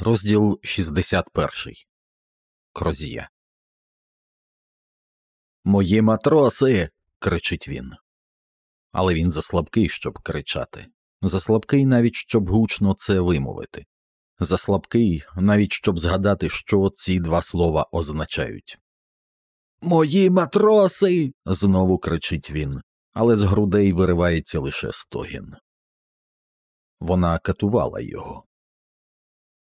Розділ 61. Крозія. Мої матроси. кричить він. Але він заслабкий, щоб кричати. Заслабкий навіть щоб гучно це вимовити. Заслабкий навіть щоб згадати, що ці два слова означають. Мої матроси. знову кричить він, але з грудей виривається лише стогін. Вона катувала його.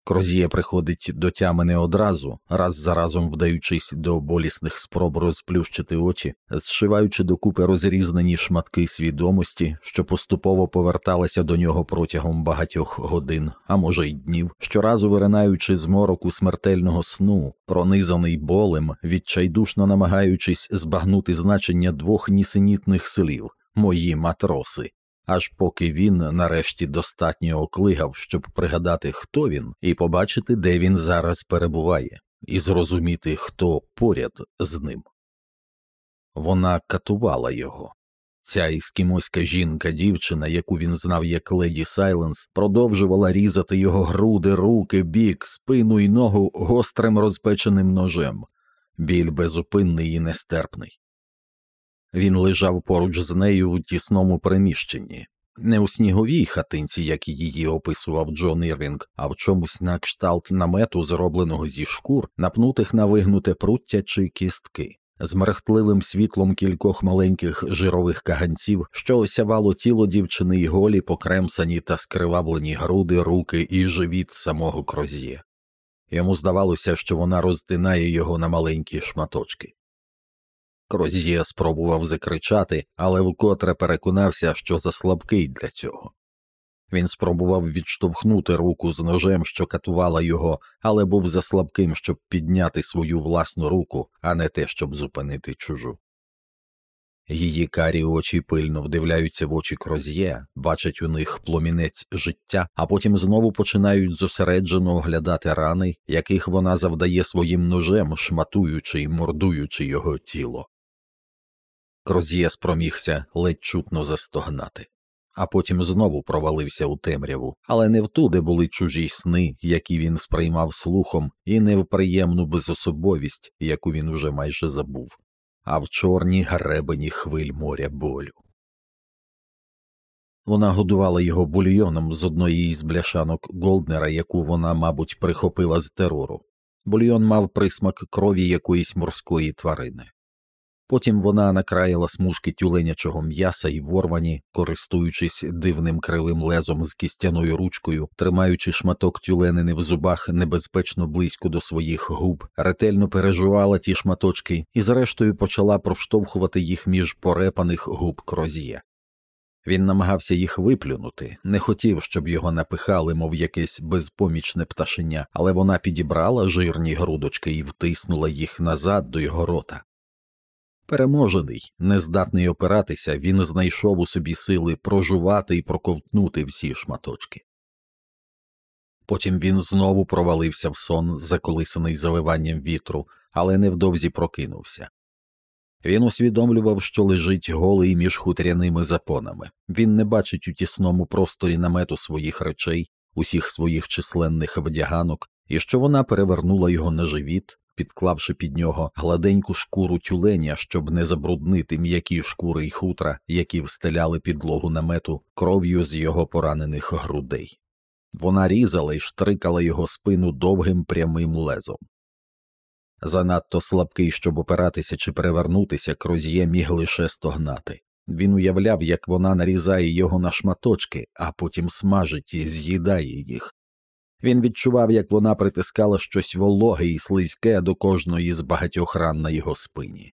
Крозія приходить до тями не одразу, раз за разом вдаючись до болісних спроб розплющити очі, зшиваючи докупи розрізнені шматки свідомості, що поступово поверталися до нього протягом багатьох годин, а може й днів, щоразу виринаючи з мороку смертельного сну, пронизаний болем, відчайдушно намагаючись збагнути значення двох нісенітних слів мої матроси аж поки він нарешті достатньо оклигав, щоб пригадати, хто він, і побачити, де він зараз перебуває, і зрозуміти, хто поряд з ним. Вона катувала його. Ця іскімоська жінка дівчина, яку він знав як леді Сайленс, продовжувала різати його груди, руки, бік, спину і ногу гострим розпеченим ножем, біль безупинний і нестерпний. Він лежав поруч з нею у тісному приміщенні, не у сніговій хатинці, як її описував Джон Ірвінг, а в чомусь на кшталт намету, зробленого зі шкур, напнутих на вигнуте пруття чи кістки, з мерехтливим світлом кількох маленьких жирових каганців, що осявало тіло дівчини й голі, покремсані та скривавлені груди, руки і живіт самого кроз'є. Йому здавалося, що вона роздинає його на маленькі шматочки. Кроз'є спробував закричати, але вкотре переконався, що заслабкий для цього. Він спробував відштовхнути руку з ножем, що катувала його, але був заслабким, щоб підняти свою власну руку, а не те, щоб зупинити чужу. Її карі очі пильно вдивляються в очі кроз'є, бачать у них пломінець життя, а потім знову починають зосереджено оглядати рани, яких вона завдає своїм ножем, шматуючи й мордуючи його тіло. Кроз'є спромігся ледь чутно застогнати, а потім знову провалився у темряву, але не втуди були чужі сни, які він сприймав слухом, і не в приємну безособовість, яку він уже майже забув, а в чорні гребені хвиль моря болю. Вона годувала його бульйоном з одної із бляшанок Голднера, яку вона, мабуть, прихопила з терору. Бульйон мав присмак крові якоїсь морської тварини. Потім вона накраїла смужки тюленячого м'яса і ворвані, користуючись дивним кривим лезом з кістяною ручкою, тримаючи шматок тюленини в зубах небезпечно близько до своїх губ, ретельно пережувала ті шматочки і, зрештою, почала проштовхувати їх між порепаних губ кроз'є. Він намагався їх виплюнути, не хотів, щоб його напихали, мов якесь безпомічне пташеня, але вона підібрала жирні грудочки і втиснула їх назад до його рота. Переможений, нездатний опиратися, він знайшов у собі сили прожувати і проковтнути всі шматочки. Потім він знову провалився в сон, заколисаний заливанням вітру, але невдовзі прокинувся. Він усвідомлював, що лежить голий між хутряними запонами, він не бачить у тісному просторі намету своїх речей, усіх своїх численних вдяганок, і що вона перевернула його на живіт, підклавши під нього гладеньку шкуру тюленя, щоб не забруднити м'які шкури й хутра, які встеляли підлогу намету кров'ю з його поранених грудей. Вона різала й штрикала його спину довгим прямим лезом. Занадто слабкий, щоб опиратися чи перевернутися, кроз'є міг лише стогнати. Він уявляв, як вона нарізає його на шматочки, а потім смажить і з'їдає їх, він відчував, як вона притискала щось вологе і слизьке до кожної з багатьох ран на його спині.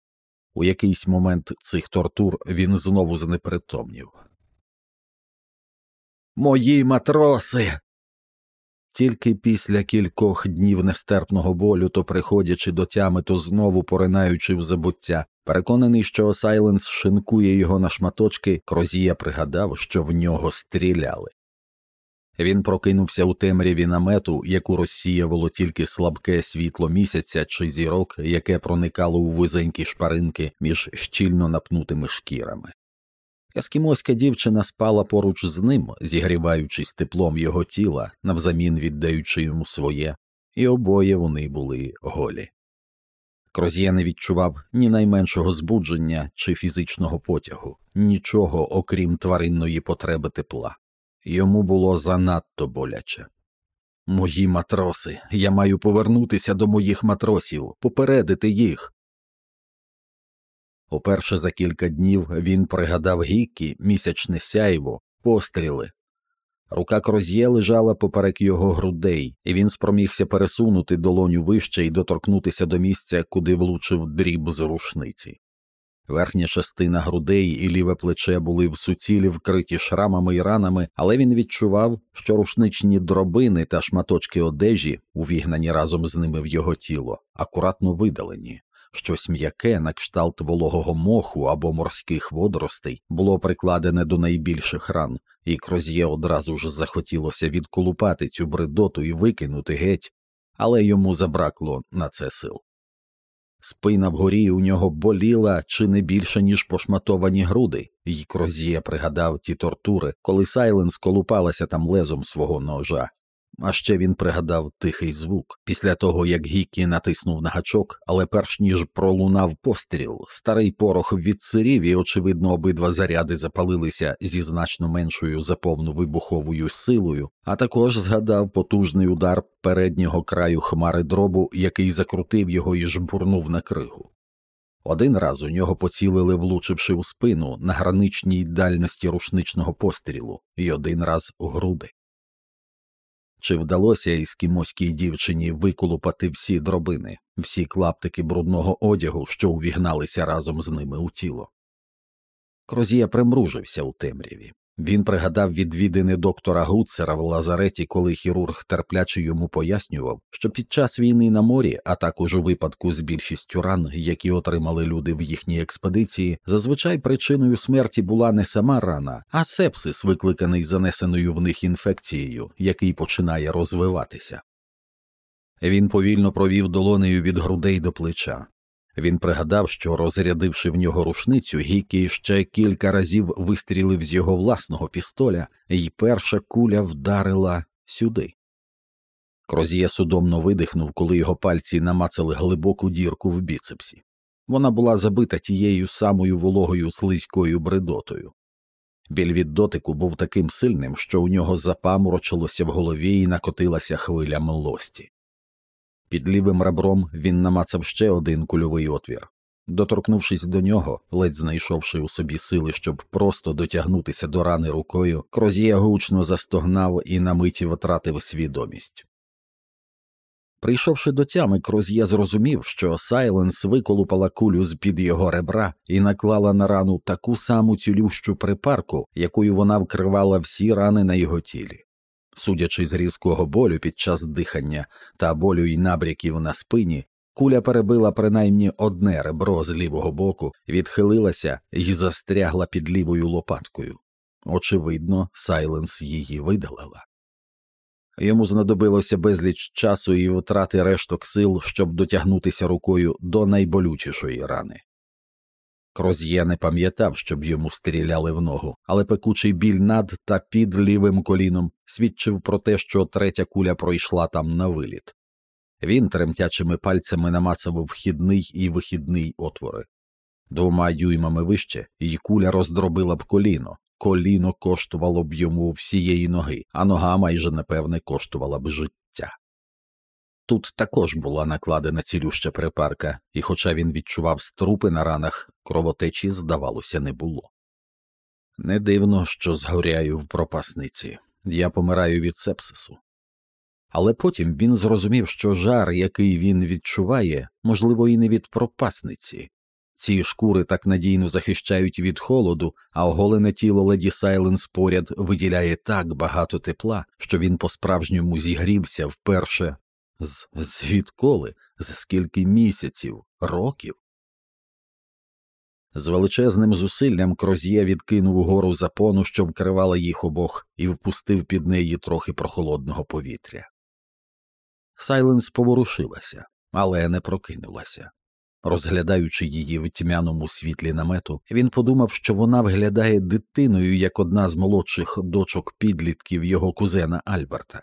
У якийсь момент цих тортур він знову знепритомнів. Мої матроси. Тільки після кількох днів нестерпного болю, то приходячи до тями, то знову поринаючи в забуття, переконаний, що Сайленс шинкує його на шматочки, Крозія пригадав, що в нього стріляли. Він прокинувся у темряві намету, яку розсіявало тільки слабке світло місяця чи зірок, яке проникало у вузенькі шпаринки між щільно напнутими шкірами. Ескімоська дівчина спала поруч з ним, зігріваючись теплом його тіла, навзамін віддаючи йому своє, і обоє вони були голі. Кроз'є не відчував ні найменшого збудження чи фізичного потягу, нічого окрім тваринної потреби тепла. Йому було занадто боляче. Мої матроси, я маю повернутися до моїх матросів, попередити їх. Уперше за кілька днів він пригадав гікі, місячне сяйво, постріли. Рука Кроз'є лежала поперек його грудей, і він спромігся пересунути долоню вище і доторкнутися до місця, куди влучив дріб з рушниці. Верхня частина грудей і ліве плече були в суцілі вкриті шрамами і ранами, але він відчував, що рушничні дробини та шматочки одежі, увігнані разом з ними в його тіло, акуратно видалені. Щось м'яке на кшталт вологого моху або морських водоростей було прикладене до найбільших ран, і Кроз'є одразу ж захотілося відколупати цю бредоту і викинути геть, але йому забракло на це сил. Спина вгорі у нього боліла чи не більше, ніж пошматовані груди, і Кроз'є пригадав ті тортури, коли Сайленс колупалася там лезом свого ножа. А ще він пригадав тихий звук після того, як Гікі натиснув на гачок, але перш ніж пролунав постріл, старий порох відсирів, і, очевидно, обидва заряди запалилися зі значно меншою заповну вибуховою силою, а також згадав потужний удар переднього краю хмари дробу, який закрутив його і жбурнув на кригу. Один раз у нього поцілили, влучивши у спину на граничній дальності рушничного пострілу, і один раз у груди. Чи вдалося іскімоській дівчині виколупати всі дробини, всі клаптики брудного одягу, що увігналися разом з ними у тіло? Крозія примружився у темряві. Він пригадав відвідини доктора Гуцера в лазареті, коли хірург терпляче йому пояснював, що під час війни на морі, а також у випадку з більшістю ран, які отримали люди в їхній експедиції, зазвичай причиною смерті була не сама рана, а сепсис, викликаний занесеною в них інфекцією, який починає розвиватися. Він повільно провів долонею від грудей до плеча. Він пригадав, що, розрядивши в нього рушницю, Гікі ще кілька разів вистрілив з його власного пістоля, і перша куля вдарила сюди. Крозіє судомно видихнув, коли його пальці намацали глибоку дірку в біцепсі. Вона була забита тією самою вологою слизькою бредотою. Біль від дотику був таким сильним, що у нього запаморочилося в голові і накотилася хвиля млості. Під лівим ребром він намацав ще один кульовий отвір. Доторкнувшись до нього, ледь знайшовши у собі сили, щоб просто дотягнутися до рани рукою, Крозія гучно застогнав і на миті втратив свідомість. Прийшовши до тями, Кроз'є зрозумів, що Сайленс виколупала кулю з під його ребра і наклала на рану таку саму цілющу припарку, якою вона вкривала всі рани на його тілі. Судячи з різкого болю під час дихання та болю й набряків на спині, куля перебила принаймні одне ребро з лівого боку, відхилилася і застрягла під лівою лопаткою. Очевидно, Сайленс її видалила. Йому знадобилося безліч часу і втрати решток сил, щоб дотягнутися рукою до найболючішої рани. Кроз'є не пам'ятав, щоб йому стріляли в ногу, але пекучий біль над та під лівим коліном свідчив про те, що третя куля пройшла там на виліт. Він тремтячими пальцями намацав вхідний і вихідний отвори. Двома дюймами вище, і куля роздробила б коліно, коліно коштувало б йому всієї ноги, а нога майже напевне коштувала б життя. Тут також була накладена цілюща припарка, і, хоча він відчував струпи на ранах, кровотечі, здавалося, не було. Не дивно, що згоряю в пропасниці, я помираю від сепсису. Але потім він зрозумів, що жар, який він відчуває, можливо, і не від пропасниці. Ці шкури так надійно захищають від холоду, а оголене тіло леді Сайленс поряд виділяє так багато тепла, що він по справжньому зігрівся вперше з звідколи, за скільки місяців, років. З величезним зусиллям Кроз'є відкинув угору запону, що вкривала їх обох, і впустив під неї трохи прохолодного повітря. Сайленс поворушилася, але не прокинулася. Розглядаючи її в тьмяному світлі намету, він подумав, що вона виглядає дитиною як одна з молодших дочок підлітків його кузена Альберта.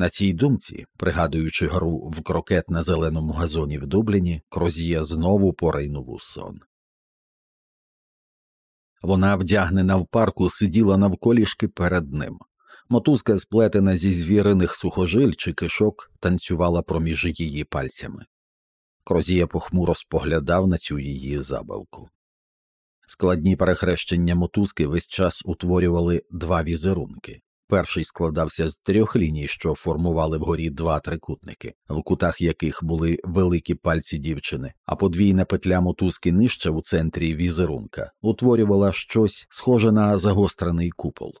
На цій думці, пригадуючи гру в крокет на зеленому газоні в Дубліні, Крозія знову порайнув у сон. Вона, вдягнена в парку, сиділа навколішки перед ним. Мотузка, сплетена зі звіриних сухожиль чи кишок, танцювала проміж її пальцями. Крозія похмуро споглядав на цю її забавку. Складні перехрещення мотузки весь час утворювали два візерунки. Перший складався з трьох ліній, що формували вгорі два трикутники, в кутах яких були великі пальці дівчини, а подвійна петля мотузки нижче у центрі візерунка утворювала щось схоже на загострений купол.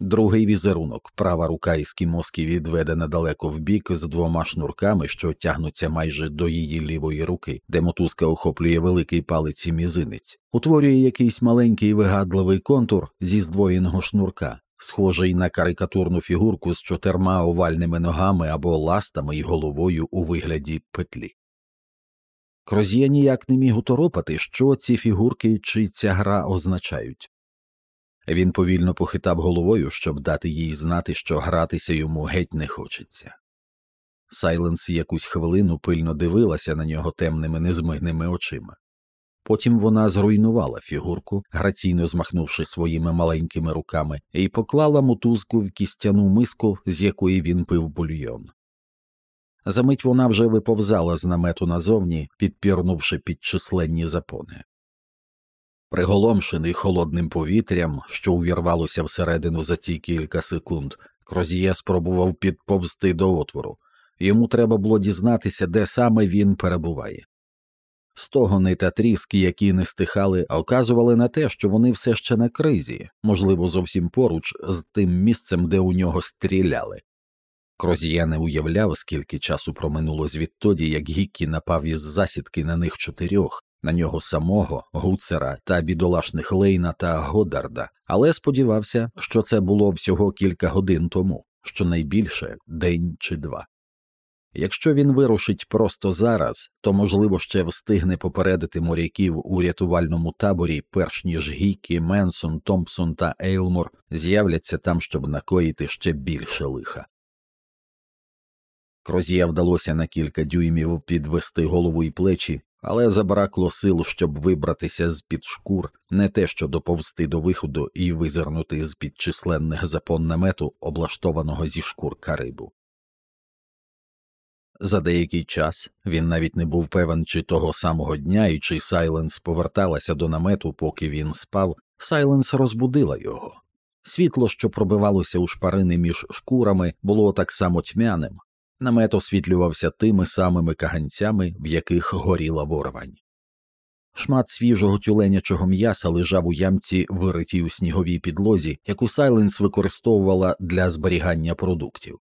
Другий візерунок, права рука із кімоски відведена далеко вбік з двома шнурками, що тягнуться майже до її лівої руки, де мотузка охоплює великий палець і мізинець, утворює якийсь маленький вигадливий контур зі здвоєного шнурка, схожий на карикатурну фігурку з чотирма овальними ногами або ластами і головою у вигляді петлі. Крозія ніяк не міг уторопати, що ці фігурки чи ця гра означають. Він повільно похитав головою, щоб дати їй знати, що гратися йому геть не хочеться. Сайленс якусь хвилину пильно дивилася на нього темними незмигними очима. Потім вона зруйнувала фігурку, граційно змахнувши своїми маленькими руками, і поклала мотузку в кістяну миску, з якої він пив бульйон. Замить вона вже виповзала з намету назовні, підпірнувши під численні запони. Приголомшений холодним повітрям, що увірвалося всередину за ці кілька секунд, Крозіє спробував підповзти до отвору. Йому треба було дізнатися, де саме він перебуває. Стогони та тріски, які не стихали, оказували на те, що вони все ще на кризі, можливо, зовсім поруч з тим місцем, де у нього стріляли. Крозія не уявляв, скільки часу проминуло звідтоді, як Гіккі напав із засідки на них чотирьох, на нього самого, Гуцера та бідолашних Лейна та Годарда, але сподівався, що це було всього кілька годин тому, щонайбільше день чи два. Якщо він вирушить просто зараз, то, можливо, ще встигне попередити моряків у рятувальному таборі, перш ніж Гікі, Менсон, Томпсон та Ейлмор з'являться там, щоб накоїти ще більше лиха. Крозія вдалося на кілька дюймів підвести голову і плечі, але забракло сил, щоб вибратися з під шкур, не те що доповзти до виходу і визирнути з під численних запон намету, облаштованого зі шкур карибу. За деякий час він навіть не був певен, чи того самого дня і чи Сайленс поверталася до намету, поки він спав, Сайленс розбудила його. Світло, що пробивалося у шпарини між шкурами, було так само тьмяним, намет освітлювався тими самими каганцями, в яких горіла ворвань. Шмат свіжого тюленячого м'яса лежав у ямці, виритій у сніговій підлозі, яку Сайленс використовувала для зберігання продуктів.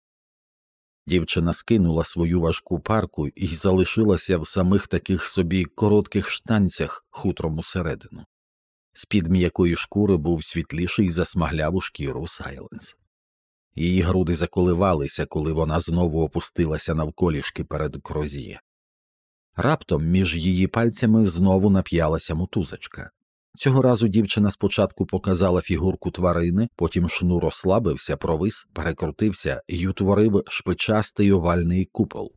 Дівчина скинула свою важку парку і залишилася в самих таких собі коротких штанцях хутром усередину. З під м'якої шкури був світліший засмагляву шкіру Сайленс. Її груди заколивалися, коли вона знову опустилася навколішки перед крозіє. Раптом між її пальцями знову нап'ялася мотузочка. Цього разу дівчина спочатку показала фігурку тварини, потім шнур ослабився, провис, перекрутився і утворив шпичастий овальний купол.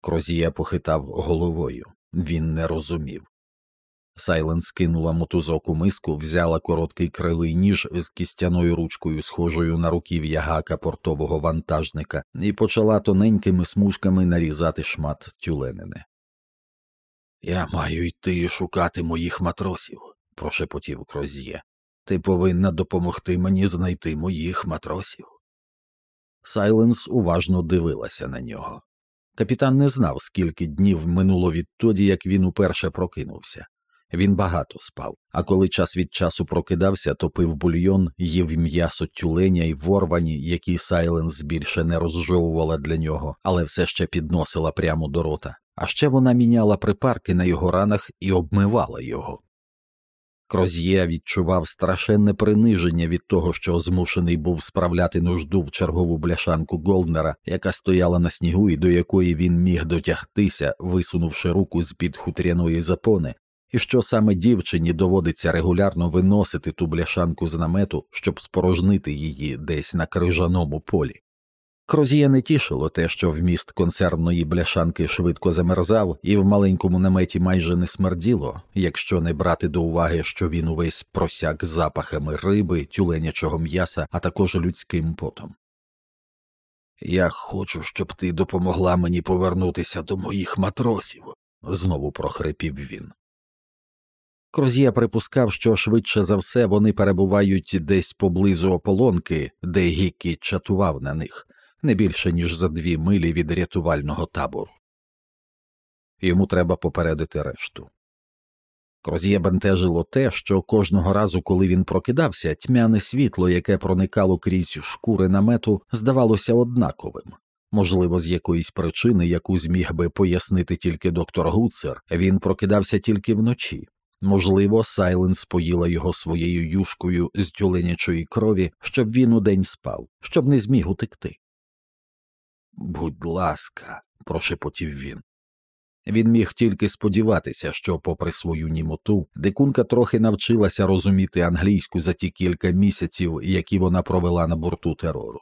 Крозія похитав головою він не розумів. Сайлен скинула мотузок у миску, взяла короткий кривий ніж з кістяною ручкою, схожою на руків'я гака портового вантажника, і почала тоненькими смужками нарізати шмат тюленини. Я маю йти шукати моїх матросів, прошепотів Кроз'є. Ти повинна допомогти мені знайти моїх матросів. Сайленс уважно дивилася на нього. Капітан не знав, скільки днів минуло відтоді, як він уперше прокинувся. Він багато спав, а коли час від часу прокидався, то пив бульйон, їв м'ясо тюленя й ворвані, які Сайленс більше не розжовувала для нього, але все ще підносила прямо до рота. А ще вона міняла припарки на його ранах і обмивала його. Кроз'є відчував страшенне приниження від того, що змушений був справляти нужду в чергову бляшанку Голднера, яка стояла на снігу і до якої він міг дотягтися, висунувши руку з під хутряної запони, і що саме дівчині доводиться регулярно виносити ту бляшанку з намету, щоб спорожнити її десь на крижаному полі. Крозія не тішило те, що вміст консервної бляшанки швидко замерзав, і в маленькому наметі майже не смерділо, якщо не брати до уваги, що він увесь просяк запахами риби, тюленячого м'яса, а також людським потом. Я хочу, щоб ти допомогла мені повернутися до моїх матросів, знову прохрипів він. Крозія припускав, що швидше за все вони перебувають десь поблизу ополонки, де Гікі чатував на них не більше ніж за дві милі від рятувального табору. Йому треба попередити решту. Кроз'є бентежило те, що кожного разу, коли він прокидався, тьмяне світло, яке проникало крізь шкури намету, здавалося однаковим. Можливо, з якоїсь причини, яку зміг би пояснити тільки доктор Гуцер, він прокидався тільки вночі. Можливо, Сайленс поїла його своєю юшкою з тюленячої крові, щоб він удень спав, щоб не зміг утекти. Будь ласка, прошепотів він. Він міг тільки сподіватися, що, попри свою німоту, дикунка трохи навчилася розуміти англійську за ті кілька місяців, які вона провела на борту терору.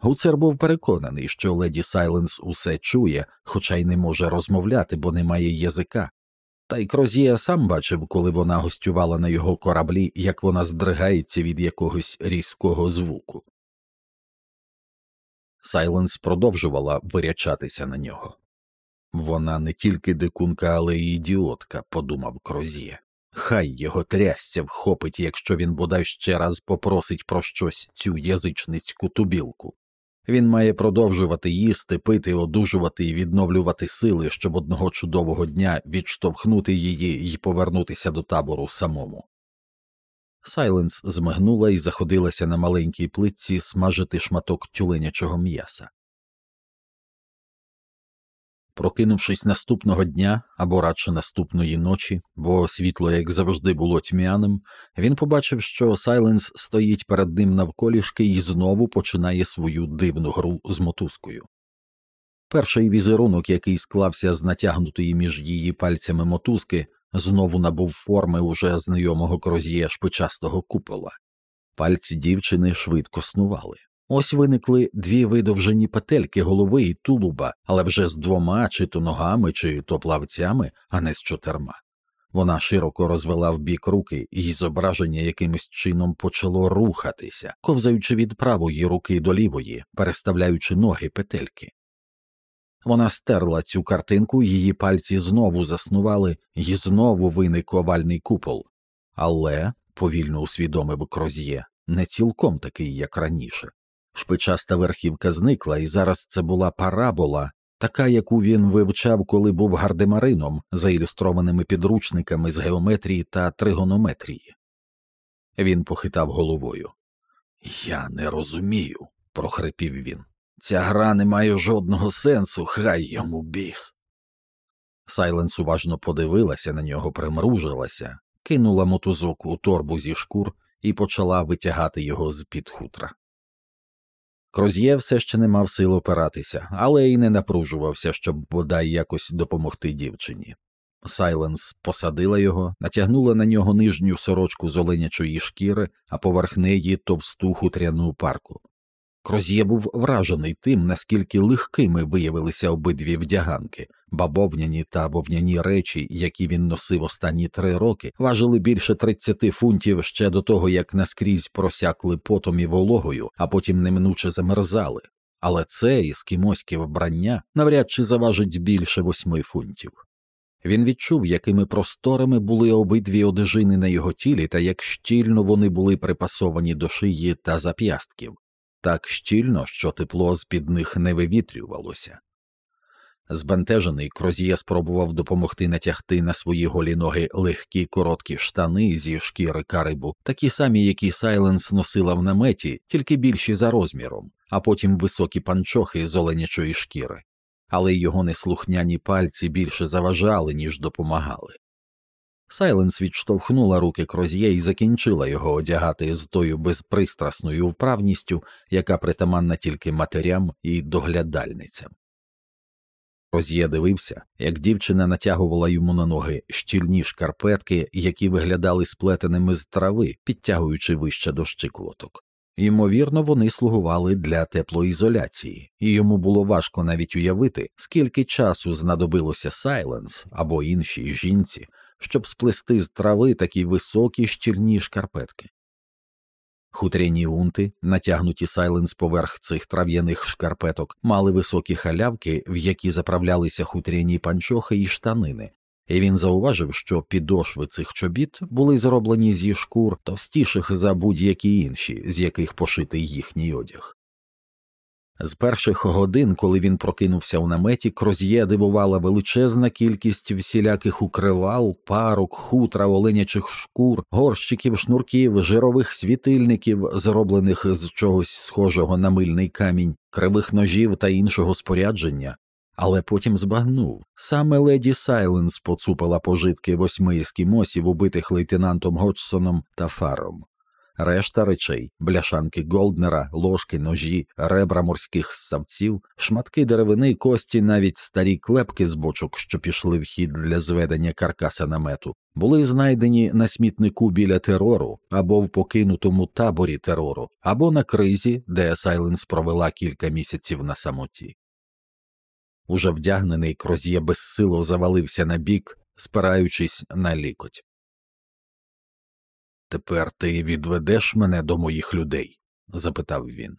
Гуцер був переконаний, що леді Сайленс усе чує, хоча й не може розмовляти, бо не має язика. Та й Крозія сам бачив, коли вона гостювала на його кораблі, як вона здригається від якогось різкого звуку. Сайленс продовжувала вирячатися на нього. Вона не тільки дикунка, але й ідіотка, подумав Крозіє. Хай його трясця вхопить, якщо він бодай ще раз попросить про щось цю язичницьку тубілку. Він має продовжувати їсти, пити, одужувати і відновлювати сили, щоб одного чудового дня відштовхнути її і повернутися до табору самому. Сайленс змигнула і заходилася на маленькій плитці смажити шматок тюленячого м'яса. Прокинувшись наступного дня або радше наступної ночі, бо світло, як завжди, було тьмяним, він побачив, що Сайленс стоїть перед ним навколішки і знову починає свою дивну гру з мотузкою. Перший візерунок, який склався з натягнутої між її пальцями мотузки, знову набув форми уже знайомого кроз'є шпичастого купола. Пальці дівчини швидко снували. Ось виникли дві видовжені петельки голови і тулуба, але вже з двома чи то ногами, чи то плавцями, а не з чотирма. Вона широко розвела в бік руки, і зображення якимось чином почало рухатися, ковзаючи від правої руки до лівої, переставляючи ноги петельки. Вона стерла цю картинку, її пальці знову заснували, і знову виник овальний купол, але, повільно усвідомив Кроз'є, не цілком такий, як раніше. Шпичаста верхівка зникла, і зараз це була парабола, така, яку він вивчав, коли був гардемарином, за ілюстрованими підручниками з геометрії та тригонометрії. Він похитав головою. Я не розумію, прохрипів він. Ця гра не має жодного сенсу, хай йому біс. Сайленс уважно подивилася на нього, примружилася, кинула мотузок у торбу зі шкур і почала витягати його з під хутра. Кроз'є все ще не мав сил опиратися, але й не напружувався, щоб бодай якось допомогти дівчині. Сайленс посадила його, натягнула на нього нижню сорочку з оленячої шкіри, а поверх неї товсту хутряну парку. Кроз'є був вражений тим, наскільки легкими виявилися обидві вдяганки, бабовняні та вовняні речі, які він носив останні три роки, важили більше 30 фунтів ще до того, як наскрізь просякли потом і вологою, а потім неминуче замерзали. Але це іскімоське вбрання навряд чи заважить більше восьми фунтів. Він відчув, якими просторими були обидві одежини на його тілі та як щільно вони були припасовані до шиї та зап'ястків так щільно, що тепло з під них не вивітрювалося. Збентежений Кроз'є спробував допомогти натягти на свої голі ноги легкі короткі штани зі шкіри карибу, такі самі, які Сайленс носила в наметі, тільки більші за розміром, а потім високі панчохи з оленячої шкіри, але його неслухняні пальці більше заважали, ніж допомагали. Сайленс відштовхнула руки Кроз'є і закінчила його одягати з тою безпристрасною вправністю, яка притаманна тільки матерям і доглядальницям. Роз'є дивився, як дівчина натягувала йому на ноги щільні шкарпетки, які виглядали сплетеними з трави, підтягуючи вище до щиколоток. Ймовірно, вони слугували для теплоізоляції, і йому було важко навіть уявити, скільки часу знадобилося Сайленс або іншій жінці, щоб сплести з трави такі високі щільні шкарпетки. Хутряні унти, натягнуті сайленс поверх цих трав'яних шкарпеток, мали високі халявки, в які заправлялися хутряні панчохи і штанини, і він зауважив, що підошви цих чобіт були зроблені зі шкур товстіших за будь-які інші, з яких пошитий їхній одяг. З перших годин, коли він прокинувся у наметі, Кроз'є дивувала величезна кількість всіляких укривал, парок, хутра, оленячих шкур, горщиків, шнурків, жирових світильників, зроблених з чогось схожого на мильний камінь, кривих ножів та іншого спорядження. Але потім збагнув саме леді Сайленс поцупила пожитки восьми ескімосів, убитих лейтенантом Годжсоном та Фаром. Решта речей бляшанки Голднера, ложки, ножі, ребра морських ссавців, шматки деревини, кості, навіть старі клепки з бочок, що пішли в хід для зведення каркаса намету, були знайдені на смітнику біля терору або в покинутому таборі терору, або на кризі, де Сайленс провела кілька місяців на самоті. Уже вдягнений кроз'є безсило завалився на бік, спираючись на лікоть. Тепер ти відведеш мене до моїх людей? запитав він.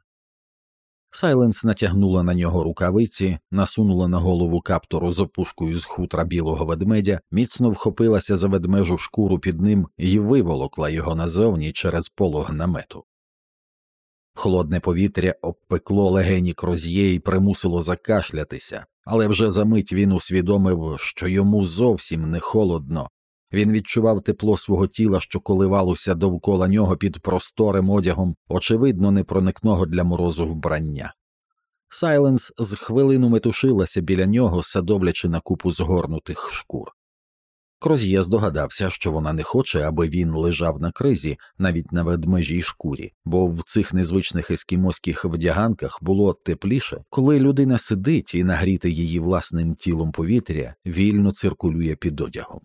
Сайленс натягнула на нього рукавиці, насунула на голову каптору з опушкою з хутра білого ведмедя, міцно вхопилася за ведмежу шкуру під ним і виволокла його назовні через полог намету. Холодне повітря обпекло легені кроз'є і примусило закашлятися, але вже за мить він усвідомив, що йому зовсім не холодно, він відчував тепло свого тіла, що коливалося довкола нього під просторим одягом, очевидно, непроникного для морозу вбрання. Сайленс з хвилину метушилася біля нього, садовлячи на купу згорнутих шкур. Кроз'є здогадався, що вона не хоче, аби він лежав на кризі, навіть на ведмежій шкурі, бо в цих незвичних ескімоських вдяганках було тепліше, коли людина сидить і нагріти її власним тілом повітря вільно циркулює під одягом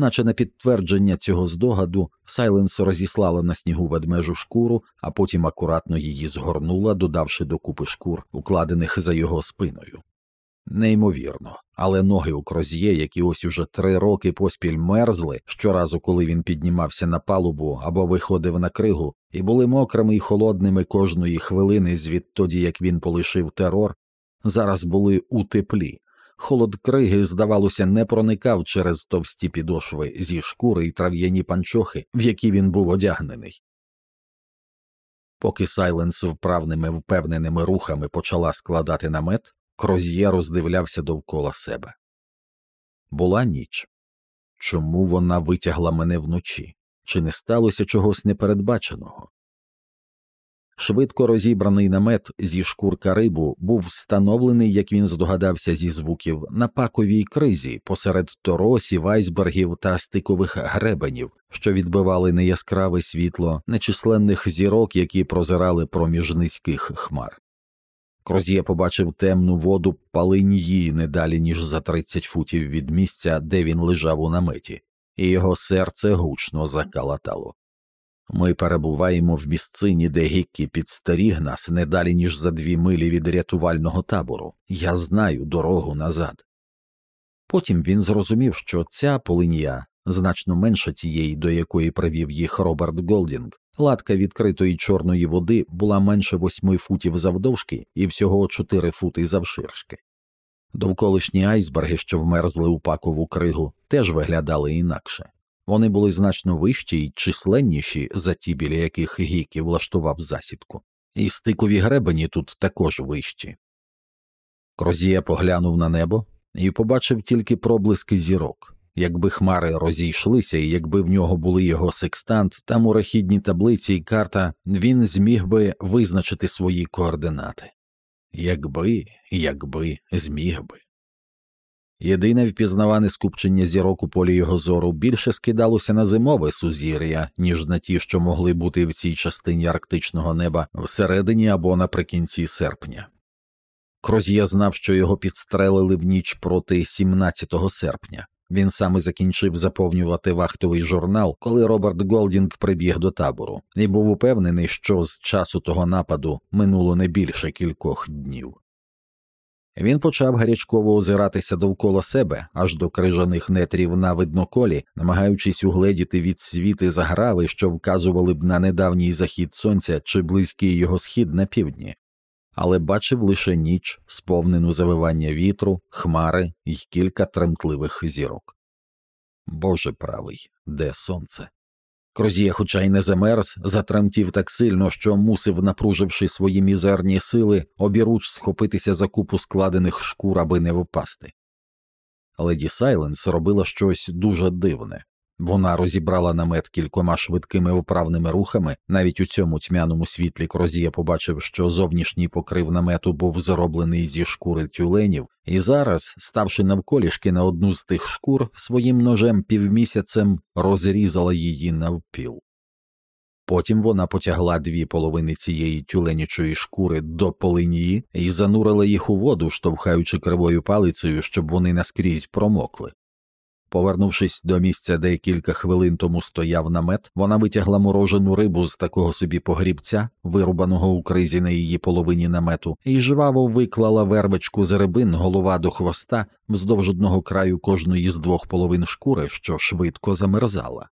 наче на підтвердження цього здогаду, Сайленс розіслала на снігу ведмежу шкуру, а потім акуратно її згорнула, додавши до купи шкур, укладених за його спиною. Неймовірно, але ноги у кроз'є, які ось уже три роки поспіль мерзли щоразу, коли він піднімався на палубу або виходив на кригу, і були мокрими й холодними кожної хвилини звідтоді, як він полишив терор, зараз були у теплі, Холод криги, здавалося, не проникав через товсті підошви зі шкури й трав'яні панчохи, в які він був одягнений. Поки Сайленс вправними впевненими рухами почала складати намет, Кроз'є роздивлявся довкола себе. Була ніч. Чому вона витягла мене вночі? Чи не сталося чогось непередбаченого? Швидко розібраний намет зі шкур Карибу був встановлений, як він здогадався зі звуків, на паковій кризі посеред торосів, айсбергів та стикових гребенів, що відбивали неяскраве світло нечисленних зірок, які прозирали проміж низьких хмар. Кроз'є побачив темну воду палинії не далі ніж за 30 футів від місця, де він лежав у наметі, і його серце гучно закалатало. Ми перебуваємо в місцині, де Гіккі підстеріг нас не далі, ніж за дві милі від рятувального табору. Я знаю дорогу назад. Потім він зрозумів, що ця полинія значно менша тієї, до якої привів їх Роберт Голдінг, латка відкритої чорної води була менше восьми футів завдовжки і всього чотири фути завширшки. Довколишні айсберги, що вмерзли у пакову кригу, теж виглядали інакше. Вони були значно вищі й численніші за ті, біля яких Гікі влаштував засідку, і стикові гребені тут також вищі. Крозія поглянув на небо і побачив тільки проблиски зірок. Якби хмари розійшлися, і якби в нього були його секстант та мурахідні таблиці і карта, він зміг би визначити свої координати. Якби, якби, зміг би. Єдине впізнаване скупчення зірок у полі його зору більше скидалося на зимове сузір'я, ніж на ті, що могли бути в цій частині арктичного неба всередині або наприкінці серпня. Кроз'є знав, що його підстрелили в ніч проти 17 серпня. Він саме закінчив заповнювати вахтовий журнал, коли Роберт Голдінг прибіг до табору, і був упевнений, що з часу того нападу минуло не більше кількох днів. Він почав гарячково озиратися довкола себе аж до крижаних нетрів на видноколі, намагаючись угледіти від світи заграви, що вказували б на недавній захід сонця чи близький його схід на півдні, але бачив лише ніч, сповнену завивання вітру, хмари й кілька тремтливих зірок. Боже правий, де сонце? Крозія, хоча й не замерз, затремтів так сильно, що мусив, напруживши свої мізерні сили, обіруч схопитися за купу складених шкур, аби не впасти. Леді Сайленс робила щось дуже дивне. Вона розібрала намет кількома швидкими вправними рухами, навіть у цьому тьмяному світлі Крозія побачив, що зовнішній покрив намету був зроблений зі шкури тюленів, і зараз, ставши навколішки на одну з тих шкур, своїм ножем півмісяцем розрізала її навпіл. Потім вона потягла дві половини цієї тюленячої шкури до полинії і занурила їх у воду, штовхаючи кривою палицею, щоб вони наскрізь промокли. Повернувшись до місця, де кілька хвилин тому стояв намет, вона витягла морожену рибу з такого собі погрібця, вирубаного у кризі на її половині намету, і жваво виклала вербочку з рибин голова до хвоста вздовж одного краю кожної з двох половин шкури, що швидко замерзала.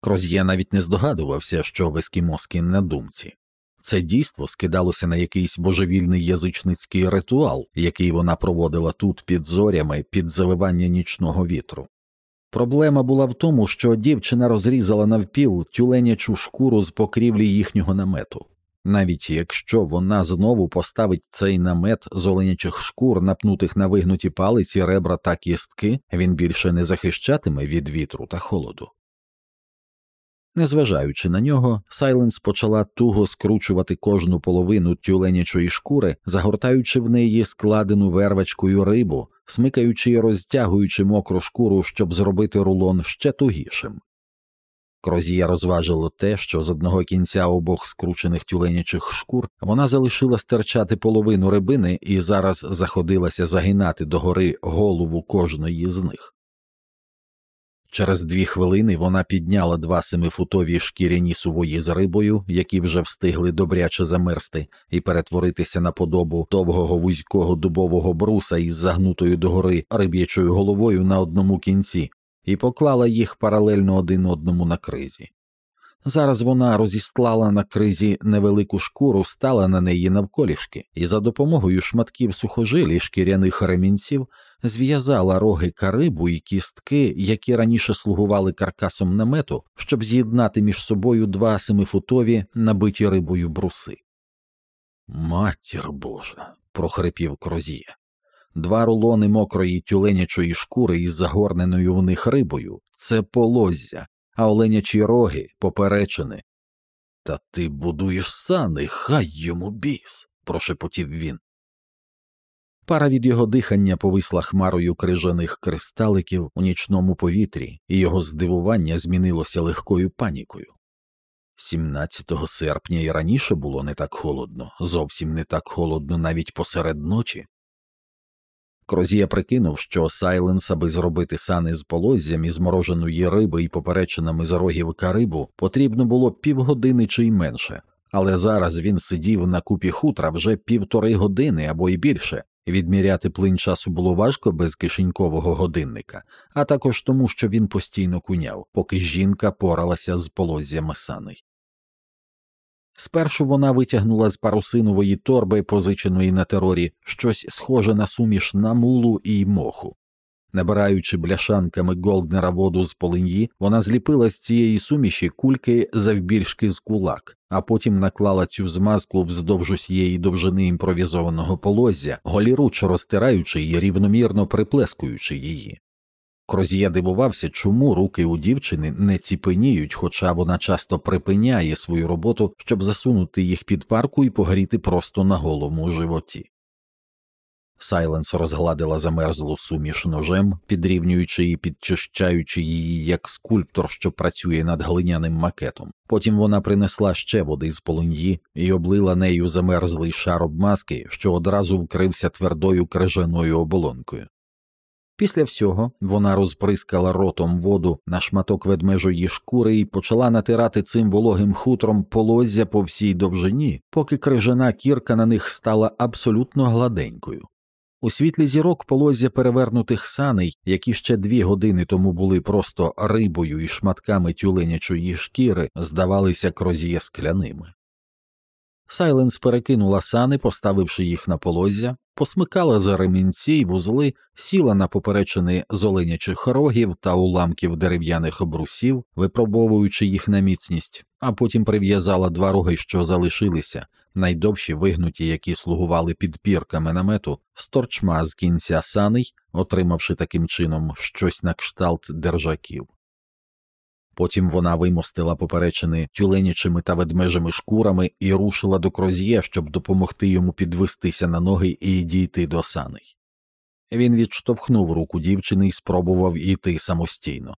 Кроз'є навіть не здогадувався, що в ескімоски на думці. Це дійство скидалося на якийсь божевільний язичницький ритуал, який вона проводила тут під зорями під завивання нічного вітру. Проблема була в тому, що дівчина розрізала навпіл тюленячу шкуру з покрівлі їхнього намету. Навіть якщо вона знову поставить цей намет з оленячих шкур, напнутих на вигнуті палиці, ребра та кістки, він більше не захищатиме від вітру та холоду. Незважаючи на нього, Сайленс почала туго скручувати кожну половину тюленячої шкури, загортаючи в неї складену вервачкою рибу, смикаючи і розтягуючи мокру шкуру, щоб зробити рулон ще тугішим. Крозія розважило те, що з одного кінця обох скручених тюленячих шкур вона залишила стирчати половину рибини і зараз заходилася загинати догори голову кожної з них. Через дві хвилини вона підняла два семифутові шкіряні сувої з рибою, які вже встигли добряче замерзти, і перетворитися на подобу довгого вузького дубового бруса із загнутою догори риб'ячою головою на одному кінці, і поклала їх паралельно один одному на кризі. Зараз вона розістлала на кризі невелику шкуру, стала на неї навколішки, і за допомогою шматків сухожилі шкіряних ремінців зв'язала роги карибу і кістки, які раніше слугували каркасом намету, щоб з'єднати між собою два семифутові набиті рибою бруси. Матір Божа. прохрипів Крозія. Два рулони мокрої тюленячої шкури із загорненою в них рибою це полоззя, а оленячі роги поперечини. Та ти будуєш сани, хай йому біс, прошепотів він. Пара від його дихання повисла хмарою крижаних кристаликів у нічному повітрі, і його здивування змінилося легкою панікою. 17 серпня і раніше було не так холодно, зовсім не так холодно навіть посеред ночі. Крозія прикинув, що Сайленс, аби зробити сани з полоззям із мороженої риби і поперечинами з рогів карибу, потрібно було півгодини чи й менше, але зараз він сидів на купі хутра вже півтори години або й більше. Відміряти плин часу було важко без кишенькового годинника, а також тому, що він постійно куняв, поки жінка поралася з полоззями саней. Спершу вона витягнула з парусинової торби, позиченої на терорі, щось схоже на суміш намулу і моху. Набираючи бляшанками Голднера воду з полин'ї, вона зліпила з цієї суміші кульки завбільшки з кулак, а потім наклала цю змазку вздовж усієї довжини імпровізованого полоззя, голіруч розтираючи і рівномірно приплескуючи її. Крозія дивувався, чому руки у дівчини не ціпеніють, хоча вона часто припиняє свою роботу, щоб засунути їх під парку і погріти просто на голому животі. Сайленс розгладила замерзлу суміш ножем, підрівнюючи і підчищаючи її як скульптор, що працює над глиняним макетом. Потім вона принесла ще води з полуньї і облила нею замерзлий шар обмазки, що одразу вкрився твердою крижаною оболонкою. Після всього вона розприскала ротом воду на шматок ведмежої шкури і почала натирати цим вологим хутром полоззя по всій довжині, поки крижана кірка на них стала абсолютно гладенькою. У світлі зірок полоззя перевернутих саней, які ще дві години тому були просто рибою і шматками тюленячої шкіри, здавалися крозіє скляними. Сайленс перекинула сани, поставивши їх на полоззя, посмикала за ремінці й вузли, сіла на поперечини з оленячих рогів та уламків дерев'яних обрусів, випробовуючи їх на міцність, а потім прив'язала два роги, що залишилися, найдовші вигнуті, які слугували підпірками намету, з торчма з кінця саней, отримавши таким чином щось на кшталт держаків. Потім вона вимостила поперечини тюленячими та ведмежими шкурами і рушила до кроз'є, щоб допомогти йому підвестися на ноги і дійти до саней. Він відштовхнув руку дівчини і спробував іти самостійно.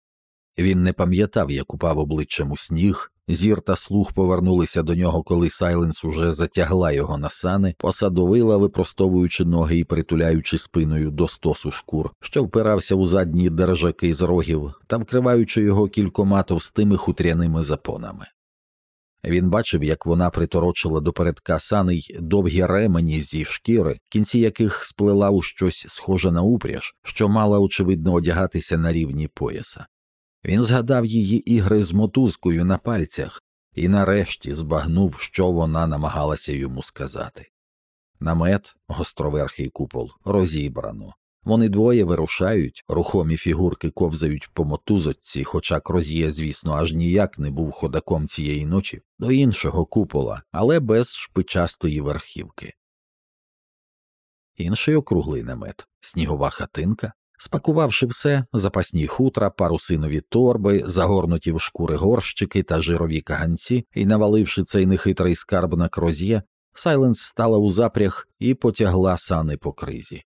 Він не пам'ятав, як упав обличчям у сніг, зір та слух повернулися до нього, коли Сайленс уже затягла його на сани, посадовила, випростовуючи ноги і притуляючи спиною до стосу шкур, що впирався у задні держаки з рогів та вкриваючи його кількома товстими хутряними запонами. Він бачив, як вона приторочила до передка саней довгі ремені зі шкіри, кінці яких сплела у щось схоже на упряж, що мала очевидно одягатися на рівні пояса. Він згадав її ігри з мотузкою на пальцях і нарешті збагнув, що вона намагалася йому сказати. Намет, гостроверхий купол, розібрано. Вони двоє вирушають, рухомі фігурки ковзають по мотузочці, хоча Кроз'є, звісно, аж ніяк не був ходаком цієї ночі, до іншого купола, але без шпичастої верхівки. Інший округлий намет, снігова хатинка, Спакувавши все, запасні хутра, парусинові торби, загорнуті в шкури горщики та жирові каганці, і наваливши цей нехитрий скарб на кроз'є, Сайленс стала у запряг і потягла сани по кризі.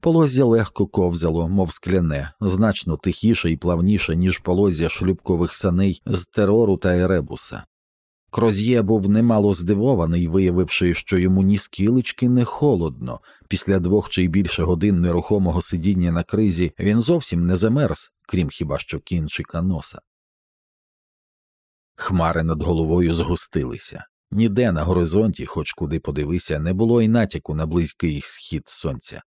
Полоззя легко ковзало, мов скляне, значно тихіше і плавніше, ніж полоззя шлюбкових саней з терору та еребуса. Кроз'є був немало здивований, виявивши, що йому ні скілечки не холодно. Після двох чи більше годин нерухомого сидіння на кризі він зовсім не замерз, крім хіба що кінчика носа. Хмари над головою згустилися. Ніде на горизонті, хоч куди подивися, не було й натяку на близький схід сонця.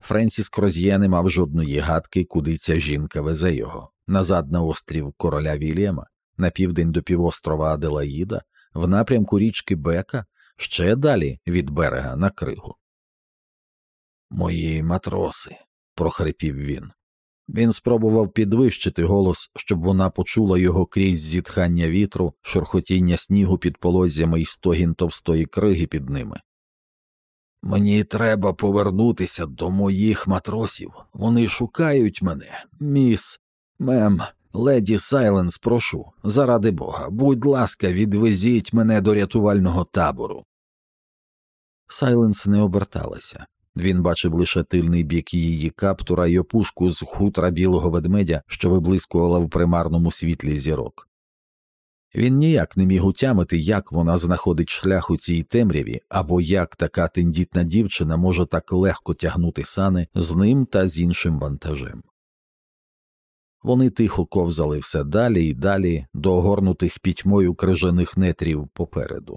Френсіс Кроз'є не мав жодної гадки, куди ця жінка везе його назад на острів короля Вільяма на південь до півострова Аделаїда, в напрямку річки Бека, ще далі від берега на кригу. Мої матроси, прохрипів він. Він спробував підвищити голос, щоб вона почула його крізь зітхання вітру, шурхотіння снігу під полоззями і стогін товстої криги під ними. Мені треба повернутися до моїх матросів. Вони шукають мене, міс, мем, Леді Сайленс, прошу, заради бога, будь ласка, відвезіть мене до рятувального табору. Сайленс не оберталася. Він бачив лише тильний бік її каптура й опушку з хутра білого ведмедя, що виблискувала в примарному світлі зірок. Він ніяк не міг утямити, як вона знаходить шлях у цій темряві, або як така тендітна дівчина може так легко тягнути сани з ним та з іншим вантажем. Вони тихо ковзали все далі і далі до огорнутих пітьмою крижаних нетрів попереду.